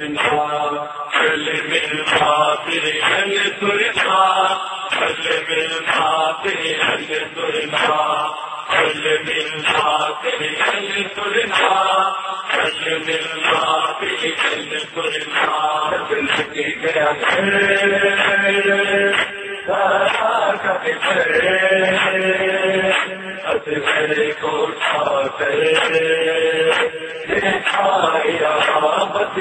کو اور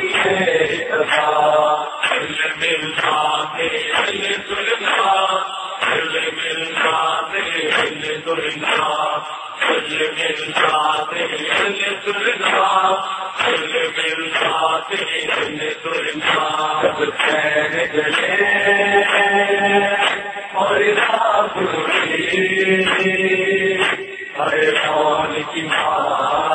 کی ماں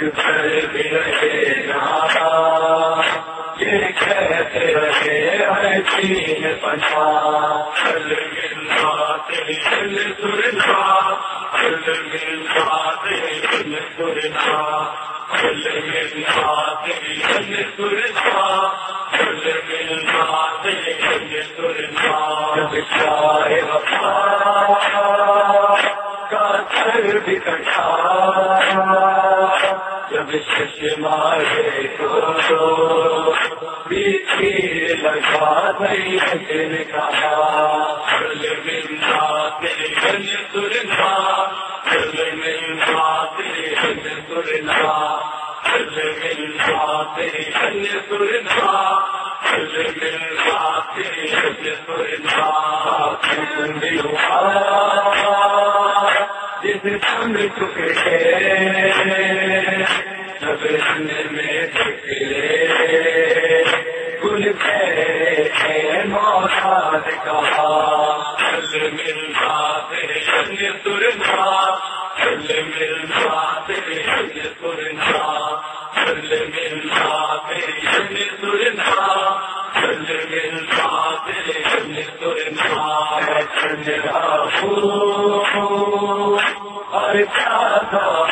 اکثر تیرے چل ملتا تیرے چل چل ملتا تیرے بچارے وفا کا جب شمارے کو پیچھے لگا نہیں کہا چل ملتا تیرن ترنا چل ملتا تیرن ترنا۔ چل ملتا تیرن ترنا۔ ہم ٹکڑے سب مل بات سنگ مل بات سنگ ترنا چل مل بات تر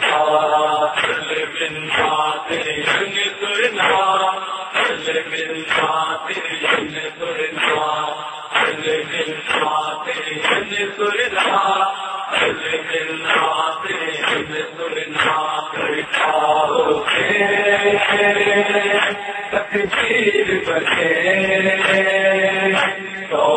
سوار سلاتے سن تر سلاتے سل تورن سات بچے تو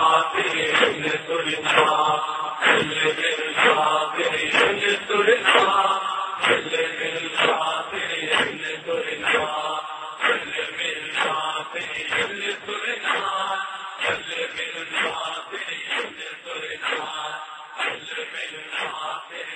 میرے ساتھ میرے چھوٹے تو ساتھ میرے ساتھ میرے